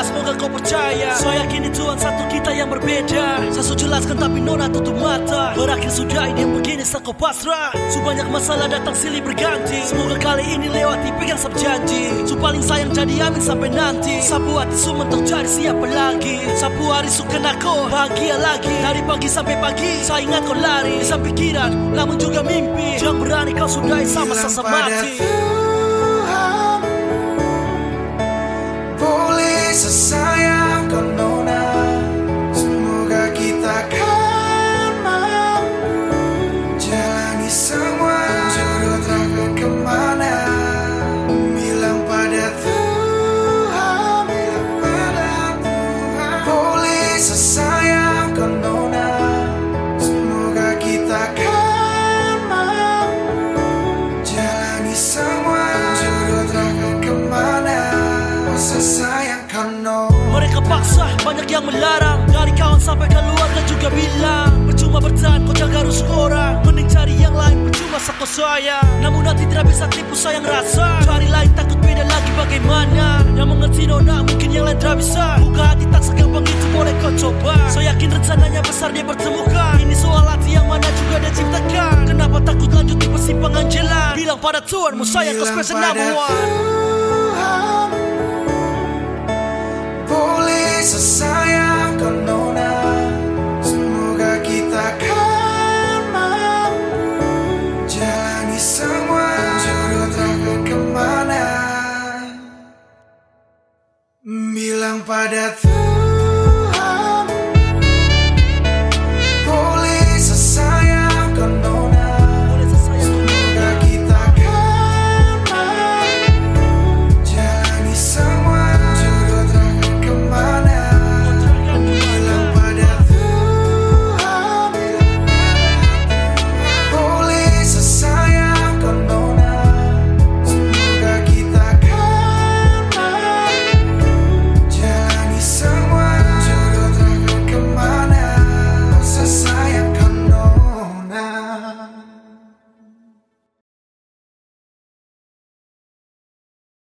semoga kau percaya. Saya yakin Tuhan satu kita yang berbeda. Saya jelaskan tapi nona tutup mata. Berakhir sudah ini yang begini saya kau pasrah. Sebanyak masalah datang silih berganti. Semoga kali ini lewati pegang sab janji. Su paling sayang jadi amin sampai nanti. Sapu hati su cari siapa lagi. Sapu hari su kena kau bahagia lagi. Dari pagi sampai pagi saya ingat kau lari. Bisa pikiran namun juga mimpi. Jangan berani kau sudahi sama sasa pada mati no. Mereka paksa, banyak yang melarang. Dari kawan sampai keluarga juga bilang Percuma bertahan, kau jaga rusuk orang. Mending cari yang lain, percuma sako sayang. Namun nanti tidak bisa tipu sayang rasa. Cari lain takut beda lagi bagaimana. Yang mengerti nona, mungkin yang lain tidak bisa. Buka hati tak segampang itu, boleh kau coba. Saya yakin rencananya besar dia pertemukan Ini soal hati yang mana juga dia ciptakan. Kenapa takut lanjut di persimpangan jalan? Bilang pada Tuhanmu sayang kau spesial number one Tuhan Bilang pada tuh.